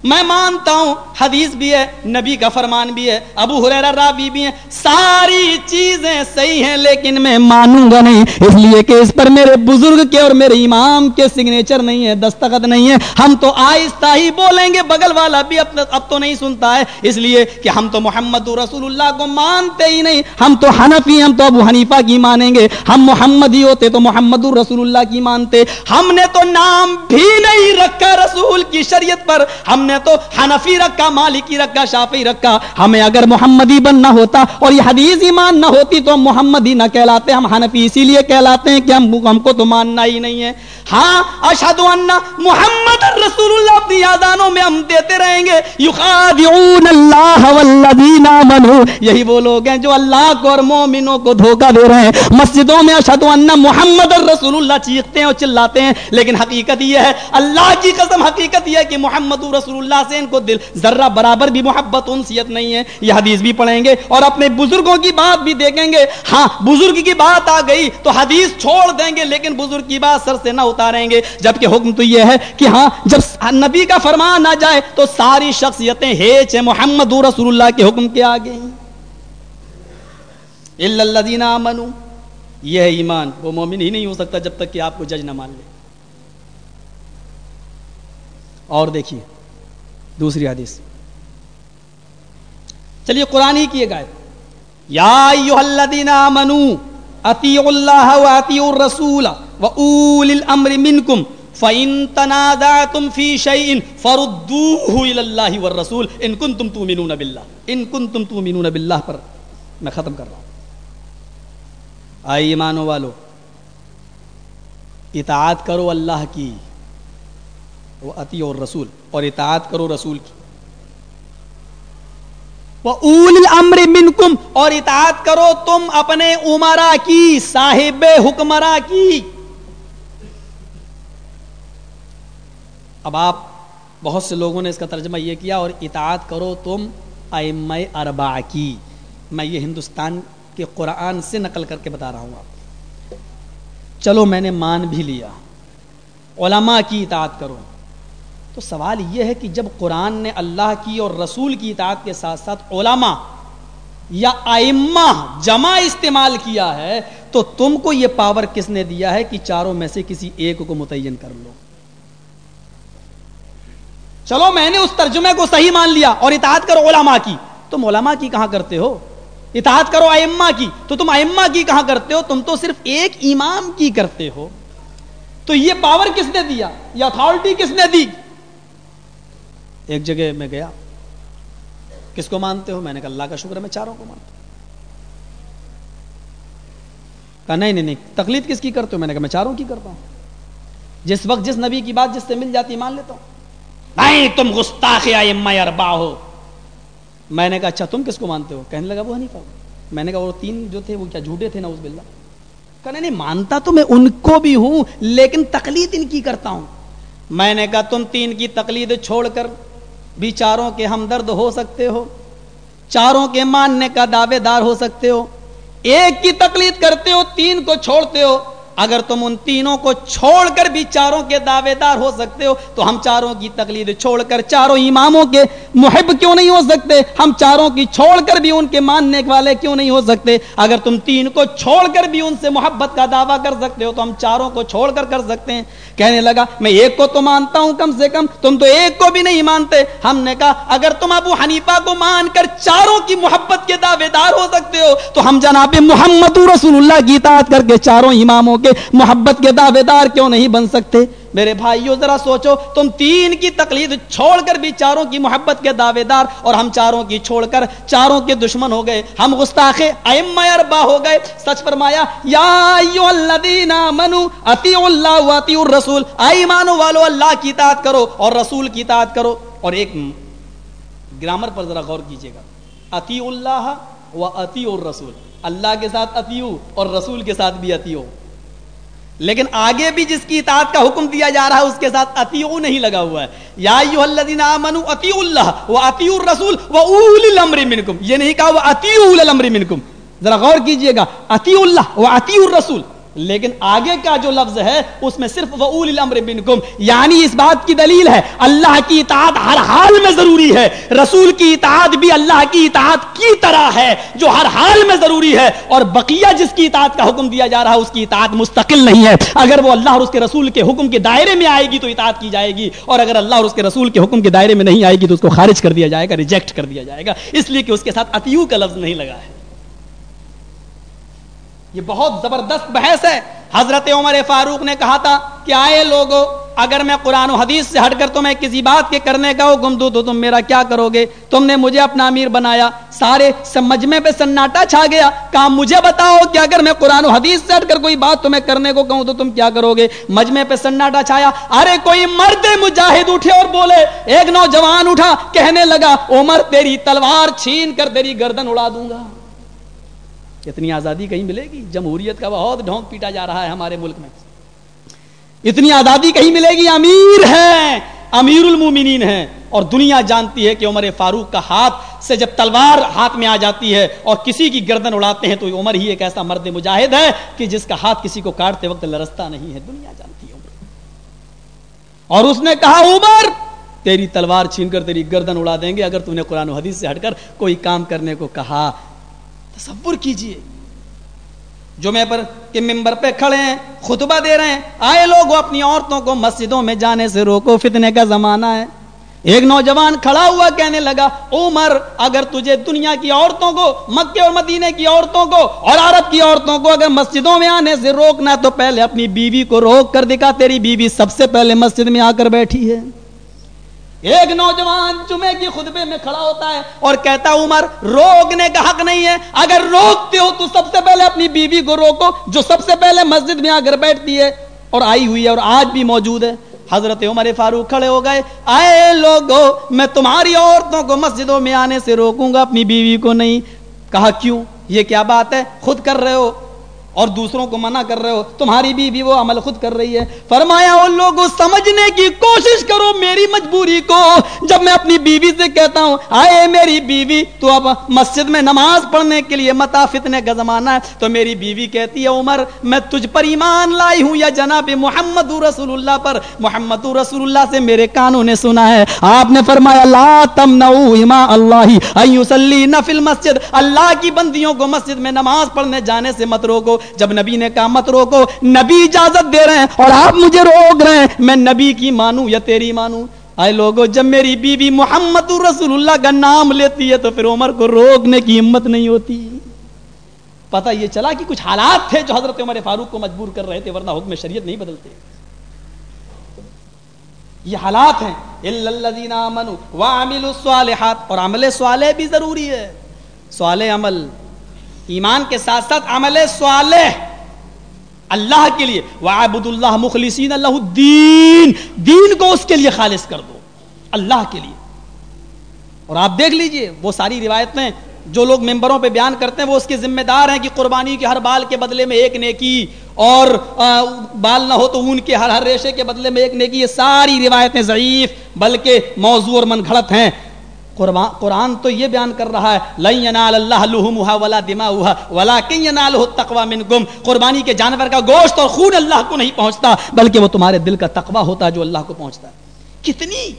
میں مانتا ہوں، حدیث بھی ہے، نبی کا فرمان بھی ہے، ابو حریرہ راوی بھی ہیں، ساری چیزیں صحیح ہیں، لیکن میں مانوں گا نہیں۔ اس لیے کہ اس پر میرے بزرگ کے اور میرے امام کے سگنیچر نہیں ہے، دستخط نہیں ہے۔ ہم تو آہستہ ہی بولیں گے، بغل والا بھی اب اب تو نہیں سنتا ہے۔ اس لیے کہ ہم تو محمد رسول اللہ کو مانتے ہی نہیں۔ ہم تو حنفی ہم تو ابو حنیفہ کی مانیں گے۔ ہم محمدی ہوتے تو محمد رسول اللہ کی مانتے۔ ہم نے تو نام بھی نہیں رکھا رسول کی شریعت پر۔ ہم نے نے تو حنفی رکھا مالکی رکھا شافی رکھا ہمیں اگر محمدی بننا ہوتا اور یہ حدیث ایمان نہ ہوتی تو ہم محمدی نہ کہلاتے، ہم حنفی اسی لیے کہلاتے ہیں کہ ہم ہم کو تو ماننا ہی نہیں ہے۔ ہاں اشہد ان محمد رسول اللہ اپنی آزانوں میں ہم دیتے رہیں گے۔ یخادعون اللہ والذین آمنوا۔ یہی وہ لوگ ہیں جو اللہ کو اور مومنوں کو دھوکہ دے رہے ہیں۔ مسجدوں میں اشہد ان محمد رسول اللہ چیختے ہیں اور چلاتے ہیں، لیکن حقیقت یہ ہے، اللہ کی قسم حقیقت یہ ہے کہ محمد رسول اللہ سے ان کو دل ذرہ برابر بھی محبت انسیت نہیں ہے۔ یہ حدیث بھی پڑھیں گے اور اپنے بزرگوں کی بات بھی دیکھیں گے۔ ہاں بزرگ کی بات آ گئی تو حدیث چھوڑ دیں گے، لیکن بزرگ کی بات سر سے نہ اتاریں گے۔ جبکہ حکم تو یہ ہے کہ ہاں جب نبی کا فرمان آ جائے تو ساری شخصیتیں ہیچ ہیں محمد رسول اللہ کے حکم کے آگے ہیں۔ الذین آمنوا۔ یہ ہے ایمان۔ وہ مومن ہی نہیں ہو سکتا جب تک کہ آپ کو جج نہ مان لے۔ اور دیکھیے۔ دوسری حدیث۔ چلیے قرآن ہی کی گائے یا ایوہ الذین آمنوا اطیعوا اللہ و اطیعوا الرسول و اول الامر منکم، فَإِن تَنَازَعْتُمْ فِي شَيْءٍ فَرُدُّوهُ إِلَى اللَّهِ وَالرَّسُولِ۔ إِن كُنتُمْ تُؤْمِنُونَ بِاللَّهِ۔ إِن كُنتُمْ تُؤْمِنُونَ بِاللَّهِ پر میں ختم کر رہا ہوں۔ آئی ایمانو والو، اطاعت کرو اللہ کی۔ وہ اطیع اور رسول اور اطاعت کرو رسول کی۔ وہ اول الامر منکم اور اطاعت کرو تم اپنے عمرا کی، صاحب حکمراں کی۔ اب آپ، بہت سے لوگوں نے اس کا ترجمہ یہ کیا، اور اطاعت کرو تم ائمہ اربع کی۔ میں یہ ہندوستان کے قرآن سے نقل کر کے بتا رہا ہوں آپ۔ چلو میں نے مان بھی لیا۔ علماء کی اطاعت کرو۔ تو سوال یہ ہے کہ جب قرآن نے اللہ کی اور رسول کی اطاعت کے ساتھ ساتھ علماء یا ائمہ جمع استعمال کیا ہے، تو تم کو یہ پاور کس نے دیا ہے کہ چاروں میں سے کسی ایک کو متعین کر لو؟ چلو میں نے اس ترجمے کو صحیح مان لیا اور اطاعت کرو علماء کی۔ تم علماء کی کہاں کرتے ہو؟ اطاعت کرو ائمہ کی۔ تو تم ائمہ کی کہاں کرتے ہو؟ تم تو صرف ایک امام کی کرتے ہو۔ تو یہ پاور کس نے دیا؟ یہ اتھارٹی کس نے دی؟ ایک جگہ میں گیا۔ کس کو مانتے ہو؟ میں نے کہا اللہ کا شکر ہے، میں چاروں کو مانتا ہوں۔ کہا نہیں نہیں نہیں، تقلید کس کی کرتے ہو؟ میں نے کہا میں چاروں کی کرتا ہوں۔ جس وقت جس نبی کی بات جس سے مل جاتی، مان لیتا ہوں۔ نہیں، تم گستاخ ائمہ اربع ہو۔ میں نے کہا اچھا تم کس کو مانتے ہو؟ کہنے لگا وہ حنیفہ۔ میں نے کہا وہ تین جو تھے وہ کیا جھوٹے تھے، نعوذ باللہ۔ کہا نہیں، مانتا تو میں ان کو بھی ہوں، لیکن تقلید ان کی کرتا ہوں۔ میں نے کہا تم تین کی تقلید چھوڑ کر بھی چاروں کے ہمدرد ہو سکتے ہو، چاروں کے ماننے کا دعوے دار ہو سکتے ہو، ایک کی تقلید کرتے ہو، تین کو چھوڑتے ہو اگر تم ان تینوں کو چھوڑ کر بھی چاروں کے دعوے دار ہو سکتے ہو، تو ہم چاروں کی تقلید چھوڑ کر، چاروں اماموں کے محب کیوں نہیں ہو سکتے؟ ہم چاروں کی چھوڑ کر بھی ان کے ماننے والے کیوں نہیں ہو سکتے؟ اگر تم تین کو چھوڑ کر بھی ان سے محبت کا دعویٰ کر سکتے ہو، تو ہم چاروں کو چھوڑ کر کر سکتے ہیں۔ کہنے لگا، میں ایک کو تو مانتا ہوں کم سے کم، تم تو ایک کو بھی نہیں مانتے۔ ہم نے کہا، اگر تم ابو حنیفہ کو مان کر چاروں کی محبت کے دعوے دار ہو سکتے ہو، تو ہم جناب محمد رسول اللہ کی اطاعت کر کے چاروں اماموں کے محبت کے دعوے دار کیوں نہیں بن سکتے؟ میرے بھائیو، ذرا سوچو، تم تین کی تقلید چھوڑ کر بھی چاروں کی محبت کے دعوے دار اور ہم چاروں کی چھوڑ کر چاروں کے دشمن ہو گئے۔ ہم گستاخ ائمہ اربا ہو گئے۔ سچ فرمایا، یا ایو الذین آمنو، اطیعوا اللہ و اطیعوا الرسول۔ ایمانو والو، اللہ کی اطاعت کرو اور رسول کی اطاعت کرو۔ اور ایک گرامر پر ذرا غور کیجیے گا۔ اطیعوا اللہ و اطیعوا الرسول۔ اللہ کے ساتھ اطیعوا اور رسول کے ساتھ بھی اطیعوا لیکن آگے بھی جس کی اطاعت کا حکم دیا جا رہا ہے، اس کے ساتھ اتیو نہیں لگا ہوا ہے۔ یا ایوہ الذین آمنوا اتیو اللہ و اتیو الرسول و اولی الامر منکم۔ یہ نہیں کہا وہ اتیو اولی الامر منکم ذرا غور کیجیے گا اتیو اللہ و اتیو الرسول لیکن آگے کا جو لفظ ہے، اس میں صرف وعول الامر بنکم یعنی اس بات کی دلیل ہے، اللہ کی اطاعت ہر حال میں ضروری ہے۔ رسول کی اطاعت بھی اللہ کی اطاعت کی طرح ہے، جو ہر حال میں ضروری ہے۔ اور بقیہ جس کی اطاعت کا حکم دیا جا رہا ہے، اس کی اطاعت مستقل نہیں ہے۔ اگر وہ اللہ اور اس کے رسول کے حکم کے دائرے میں آئے گی تو اطاعت کی جائے گی۔ اور اگر اللہ اور اس کے رسول کے حکم کے دائرے میں نہیں آئے گی تو اس کو خارج کر دیا جائے گا ریجیکٹ کر دیا جائے گا۔ اس لیے کہ اس کے ساتھ اتیو کا لفظ نہیں لگا ہے۔ یہ بہت زبردست بحث ہے۔ حضرت عمر فاروق نے کہا تھا کہ آئے لوگوں اگر میں قرآن و حدیث سے ہٹ کر تمہیں کسی بات کے کرنے کا حکم دوں تو تم میرا کیا کرو گے؟ تم نے مجھے اپنا امیر بنایا۔ سارے مجمے پہ سناٹا چھا گیا۔ کام مجھے بتاؤ کہ اگر میں قرآن و حدیث سے ہٹ کر کوئی بات تمہیں کرنے کو کہوں تو تم کیا کرو گے؟ مجمے پہ سناٹا چھایا۔ ارے، کوئی مرد مجاہد اٹھے اور بولے۔ ایک نوجوان اٹھا، کہنے لگا، عمر تیری تلوار چھین کر تیری گردن اڑا دوں گا۔ اتنی آزادی کہیں ملے گی؟ جمہوریت کا بہت ڈھونک پیٹا جا رہا ہے ہمارے ملک میں۔ اتنی آزادی کہیں ملے گی؟ امیر ہے امیر المومنین ہے اور دنیا جانتی ہے کہ عمر فاروق کا ہاتھ سے جب تلوار ہاتھ میں آ جاتی ہے اور کسی کی گردن اڑاتے ہیں تو عمر ہی ایک ایسا مرد مجاہد ہے کہ جس کا ہاتھ کسی کو کاٹتے وقت لرستا نہیں ہے۔ دنیا جانتی ہے اور اس نے کہا، عمر، تیری تلوار چھین کر تیری گردن اڑا دیں گے۔ اگر تم نے قرآن و حدیث سے ہٹ کر کوئی کام کرنے کو کہا تصور کیجیے۔ جمعے پر کے ممبر پہ کھڑے ہیں، خطبہ دے رہے ہیں، آئے لوگ اپنی عورتوں کو مسجدوں میں جانے سے روکو، فتنے کا زمانہ ہے۔ ایک نوجوان کھڑا ہوا کہنے لگا، عمر، اگر تجھے دنیا کی عورتوں کو مکے اور مدینے کی عورتوں کو اور عرب کی عورتوں کو اگر مسجدوں میں آنے سے روکنا تو پہلے اپنی بیوی کو روک کر دکھا، تیری بیوی سب سے پہلے مسجد میں آ کر بیٹھی ہے۔ ایک نوجوان جمعے کی خطبے میں کھڑا ہوتا ہے اور کہتا عمر، روکنے کا حق نہیں ہے۔ اگر روکتے ہو تو سب سے پہلے اپنی بیوی کو روکو، جو سب سے پہلے مسجد میں آ کر بیٹھتی ہے اور آئی ہوئی ہے اور آج بھی موجود ہے۔ حضرت عمر فاروق کھڑے ہو گئے۔ آئے لوگوں میں تمہاری عورتوں کو مسجدوں میں آنے سے روکوں گا، اپنی بیوی کو نہیں۔ کہا، کیوں؟ یہ کیا بات ہے؟ خود کر رہے ہو۔ اور دوسروں کو منع کر رہے ہو، تمہاری بیوی بھی وہ عمل خود کر رہی ہے۔ فرمایا، ان لوگوں، سمجھنے کی کوشش کرو میری مجبوری کو۔ جب میں اپنی بیوی سے کہتا ہوں، آئے میری بیوی، تو اب مسجد میں نماز پڑھنے کے لیے متا فتنے کا زمانہ ہے؟ تو میری بیوی کہتی ہے، عمر، میں تجھ پر ایمان لائی ہوں یا جناب محمد رسول اللہ پر؟ محمد رسول اللہ سے میرے کانوں نے سنا ہے۔ آپ نے فرمایا، لا تمنعوا اما اللہ، ان نفل مسجد اللہ کی بندیوں کو مسجد میں نماز پڑھنے جانے سے مت روکو۔ جب نبی نے کہا مت روکو، نبی اجازت دے رہے ہیں اور آپ مجھے روک رہے ہیں۔ میں نبی کی مانوں یا تیری مانوں؟ آئے لوگوں جب میری بیوی محمد رسول اللہ کا نام لیتی ہے تو پھر عمر کو روکنے کی ہمت نہیں ہوتی۔ پتہ یہ چلا کہ کچھ حالات تھے جو حضرت عمر فاروق کو مجبور کر رہے تھے، ورنہ حکم شریعت نہیں بدلتے۔ یہ حالات ہیں۔ آمنوا وعملوا الصالحات اور عمل صالح بھی ضروری ہے۔ صالح عمل ایمان کے ساتھ ساتھ عمل صالح اللہ کے لیے۔ وعبد اللہ مخلصین اللہ دین دین کو اس کے لیے خالص کر دو۔ اللہ کے لیے۔ اور آپ دیکھ لیجیے، وہ ساری روایتیں جو لوگ ممبروں پہ بیان کرتے ہیں، وہ اس کے ذمہ دار ہیں کہ قربانی کے ہر بال کے بدلے میں ایک نیکی اور بال نہ ہو تو ان کے ہر ہر ریشے کے بدلے میں ایک نیکی، یہ ساری روایتیں ضعیف، بلکہ موضوع اور من گھڑت ہیں۔ قرآن تو یہ بیان کر رہا ہے لئی ینال اللہ لحمها ولا دماؤها ولکن يناله التقوى منکم۔ قربانی کے جانور کا گوشت اور خون اللہ کو نہیں پہنچتا، بلکہ وہ تمہارے دل کا تقوی ہوتا ہے جو اللہ کو پہنچتا ہے۔ کتنی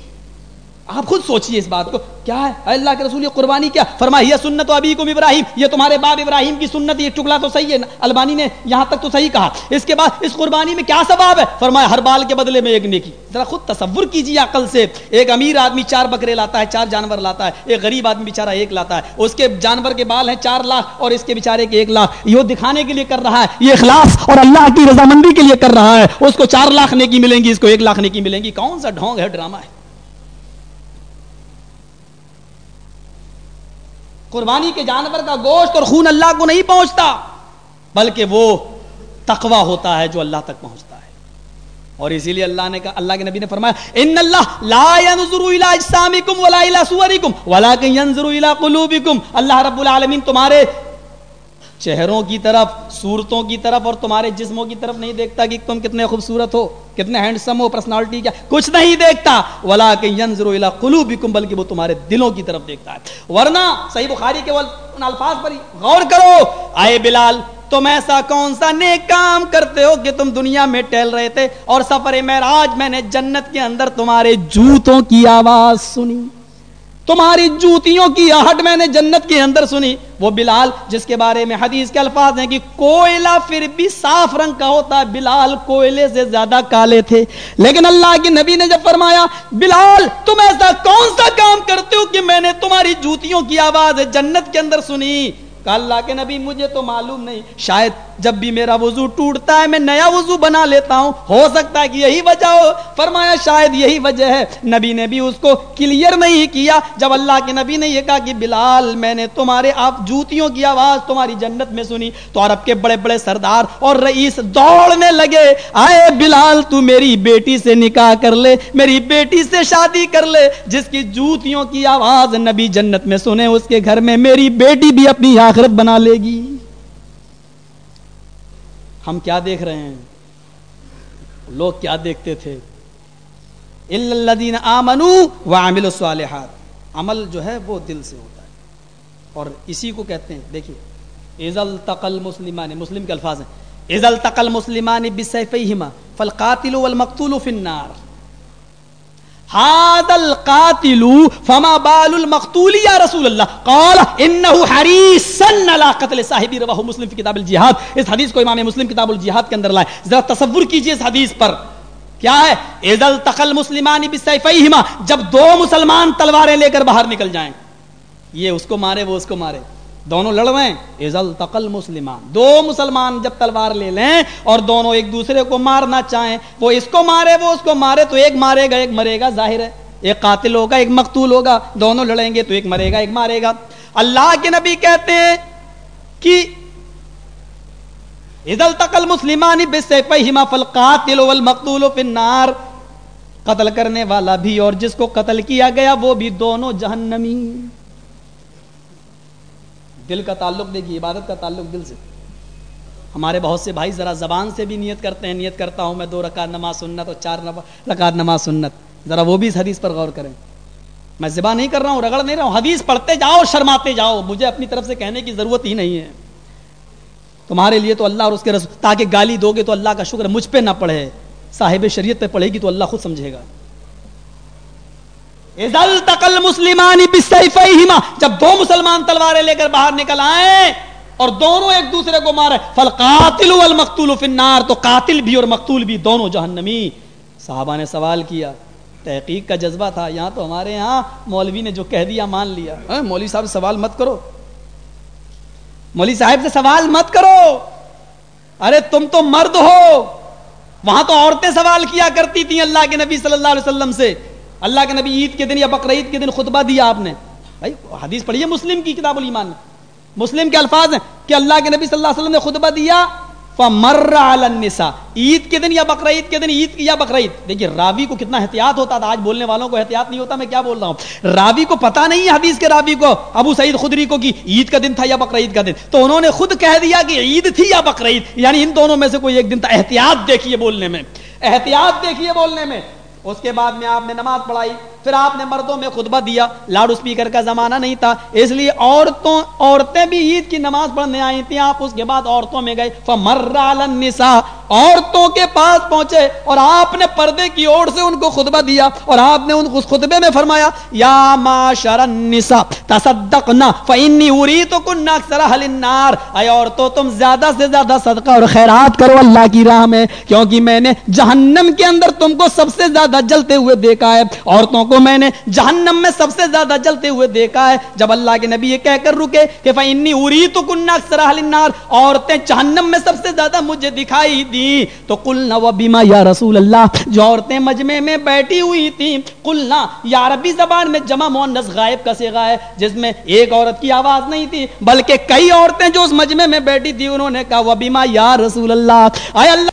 آپ خود سوچئے اس بات کو۔ کیا ہے؟ اللہ کے رسول، یہ قربانی کیا؟ فرمایا یہ سنت و ابیکم ابراہیم۔ یہ تمہارے باپ ابراہیم کی سنت، یہ ٹکڑا تو صحیح ہے۔ البانی نے یہاں تک تو صحیح کہا۔ اس کے بعد اس قربانی میں کیا ثواب ہے؟ فرمایا، ہر بال کے بدلے میں ایک نیکی۔ ذرا خود تصور کیجیے عقل سے۔ ایک امیر آدمی چار بکرے لاتا ہے، چار جانور لاتا ہے۔ ایک غریب آدمی بیچارہ ایک لاتا ہے۔ اس کے جانور کے بال ہیں چار لاکھ اور اس کے بیچارے کے ایک لاکھ۔ یہ دکھانے کے لیے کر رہا ہے۔ یہ اخلاص اور اللہ کی رضامندی کے لیے کر رہا ہے۔ اس کو چار لاکھ نیکی ملیں گی، اس کو ایک لاکھ نیکی ملیں گی۔ کون سا ڈھونگ ہے، ڈرامہ ہے۔ قربانی کے جانور کا گوشت اور خون اللہ کو نہیں پہنچتا، بلکہ وہ تقوی ہوتا ہے جو اللہ تک پہنچتا ہے۔ اور اسی لیے اللہ نے کہا، اللہ کے نبی نے فرمایا، ان اللہ لا ينظر الى اجسامكم ولا الى صوركم ولكن ينظر الى قلوبكم اللہ رب العالمین تمہارے چہروں کی طرف، صورتوں کی طرف اور تمہارے جسموں کی طرف نہیں دیکھتا کہ تم کتنے خوبصورت ہو، کتنے ہینڈسم ہو پرسنالٹی کیا، کچھ نہیں دیکھتا۔ ولا کہ ینظر الى قلوبکم بلکہ وہ تمہارے دلوں کی طرف دیکھتا ہے۔ ورنہ صحیح بخاری کے ان الفاظ پر ہی غور کرو۔ آئے بلال، تم ایسا کون سا نیک کام کرتے ہو کہ تم دنیا میں ٹہل رہے تھے اور سفر معراج میں نے جنت کے اندر تمہارے جوتوں کی آواز سنی۔ تمہاری جوتیوں کی آہٹ میں نے جنت کے اندر سنی۔ وہ بلال، جس کے بارے میں حدیث کے الفاظ ہیں کہ کوئلہ پھر بھی صاف رنگ کا ہوتا ہے بلال کوئلے سے زیادہ کالے تھے۔ لیکن اللہ کے نبی نے جب فرمایا، بلال، تم ایسا کون سا کام کرتے ہو کہ میں نے تمہاری جوتیوں کی آواز جنت کے اندر سنی؟ اللہ کے نبی، مجھے تو معلوم نہیں، شاید جب بھی میرا وضو ٹوٹتا ہے میں نیا وضو بنا لیتا ہوں، ہو سکتا ہے کہ یہی وجہ ہو۔ فرمایا، شاید یہی وجہ ہے۔ نبی نے بھی اس کو کلیئر نہیں کیا۔ جب اللہ کے نبی نے یہ کہا کہ بلال، میں نے تمہارے آپ جوتیوں کی آواز تمہاری جنت میں سنی، تو عرب کے بڑے بڑے سردار اور رئیس دوڑنے لگے۔ آئے بلال، تو میری بیٹی سے نکاح کر لے، میری بیٹی سے شادی کر لے۔ جس کی جوتیوں کی آواز نبی جنت میں سنے، اس کے گھر میں میری بیٹی بھی اپنی آخرت بنا لے گی۔ ہم کیا دیکھ رہے ہیں؟ لوگ کیا دیکھتے تھے؟ الدین آمنو و عامل الصالحات عمل جو ہے وہ دل سے ہوتا ہے۔ اور اسی کو کہتے ہیں، دیکھیے عزل تقل مسلمان مسلم کے الفاظ ہیں عزل تقل مسلمان بسیفیہما فالقاتل والمقتول فی النار هذا القاتل فما بال المقتول یا رسول اللہ قال انه حریصا على قتل صاحب رواه مسلم في کتاب الجہاد اس حدیث کو امام مسلم کتاب الجہاد کے اندر لائے ذرا تصور کیجیے اس حدیث پر. کیا ہے? اذل تقل مسلمان بسیفیہما. جب دو مسلمان تلواریں لے کر باہر نکل جائیں. یہ اس کو مارے، وہ اس کو مارے. دونوں لڑ رہے ہیں ازل تقل مسلمان دو مسلمان جب تلوار لے لیں اور دونوں ایک دوسرے کو مارنا چاہیں، وہ اس کو مارے، وہ اس کو مارے، تو ایک مارے گا، ایک مرے گا، ظاہر ہے۔ ایک قاتل ہوگا، ایک مقتول ہوگا، دونوں لڑیں گے، تو ایک مرے گا، ایک مارے گا۔ اللہ کے نبی کہتے ہیں کہ ازل تقل مسلمان بسیفہما فالقاتل والمقتول فی النار۔ قتل کرنے والا بھی اور جس کو قتل کیا گیا، وہ بھی دونوں جہنمی۔ دل کا تعلق دیکھیے، عبادت کا تعلق دل سے۔ ہمارے بہت سے بھائی ذرا زبان سے بھی نیت کرتے ہیں، نیت کرتا ہوں میں دو رکعت نماز سنت اور چار رکعت نماز سنت۔ ذرا وہ بھی اس حدیث پر غور کریں۔ میں زبان نہیں کر رہا ہوں، رگڑ نہیں رہا ہوں، حدیث پڑھتے جاؤ شرماتے جاؤ۔ مجھے اپنی طرف سے کہنے کی ضرورت ہی نہیں ہے۔ تمہارے لیے تو اللہ اور اس کے رسول، تاکہ گالی دو گے تو اللہ کا شکر، مجھ پہ نہ پڑھے۔ صاحب شریعت پہ پڑھے گی تو اللہ خود سمجھے گا۔ تقل مسلمان جب دو مسلمان تلواریں لے کر باہر نکل آئے اور دونوں ایک دوسرے کو مارے فل قاتل والمقتول فی النار۔ تو قاتل بھی اور مقتول بھی دونوں جہنمی۔ صحابہ نے سوال کیا، تحقیق کا جذبہ تھا، یہاں تو ہمارے ہاں مولوی نے جو کہہ دیا مان لیا۔ ہاں، مولوی صاحب سوال مت کرو۔ مولوی صاحب سے سوال مت کرو۔ ارے، تم تو مرد ہو۔ وہاں تو عورتیں سوال کیا کرتی تھیں اللہ کے نبی صلی اللہ علیہ وسلم سے۔ اللہ کے نبی عید کے دن یا بقرعید کے دن خطبہ دیا آپ نے۔ بھائی، حدیث پڑھیے مسلم کی، کتاب الایمان مسلم کے الفاظ ہیں کہ اللہ کے نبی صلی اللہ علیہ وسلم نے خطبہ دیا، فمر النساء۔ عید کے دن یا بقرعید کے دن، عید یا بقرعید دیکھیے، راوی کو کتنا احتیاط ہوتا تھا، آج بولنے والوں کو احتیاط نہیں ہوتا، میں کیا بول رہا ہوں۔ راوی کو پتا نہیں ہے حدیث کے راوی کو، ابو سعید خدری کو کہ عید کا دن تھا یا بقرعید کا دن۔ تو انہوں نے خود کہہ دیا کہ عید تھی یا بقرعید یعنی ان دونوں میں سے کوئی ایک دن تھا۔ احتیاط دیکھیے بولنے میں۔ احتیاط دیکھیے بولنے میں۔ اس کے بعد میں آپ نے نماز پڑھائی پھر آپ نے مردوں میں خطبہ دیا، لاؤڈ اسپیکر کا زمانہ نہیں تھا، اس لیے عورتوں، عورتیں بھی عید کی نماز پڑھنے آئی تھیں، آپ اس کے بعد عورتوں میں گئے۔ النساء، عورتوں کے پاس پہنچے اور آپ نے پردے کی اور سے ان کو خطبہ دیا اور آپ نے ان اس خطبے میں فرمایا، یا معاشر النساء، تصدقنا فانی اریتکن اکثر اهل النار اے عورتوں، تم زیادہ سے زیادہ صدقہ اور خیرات کرو، اللہ کی راہ میں، کیونکہ میں نے جہنم کے اندر تم کو سب سے زیادہ جلتے ہوئے دیکھا ہے۔ عورتوں کو کو میں نے جہنم میں سب سے زیادہ جلتے ہوئے دیکھا ہے۔ جب اللہ کے نبی یہ کہہ کر رکے کہ فانی اریتکن اکثر اهل النار، عورتیں جہنم میں سب سے زیادہ مجھے دکھائی دی تو قلنا و یا رسول اللہ جو عورتیں مجمع میں بیٹھی ہوئی تھی قلنا یا عربی زبان میں جمع مونس غائب کا سیغا ہے، جس میں ایک عورت کی آواز نہیں تھی، بلکہ کئی عورتیں جو اس مجمع میں بیٹھی تھی انہوں نے کہا و یا رسول اللہ اے اللہ!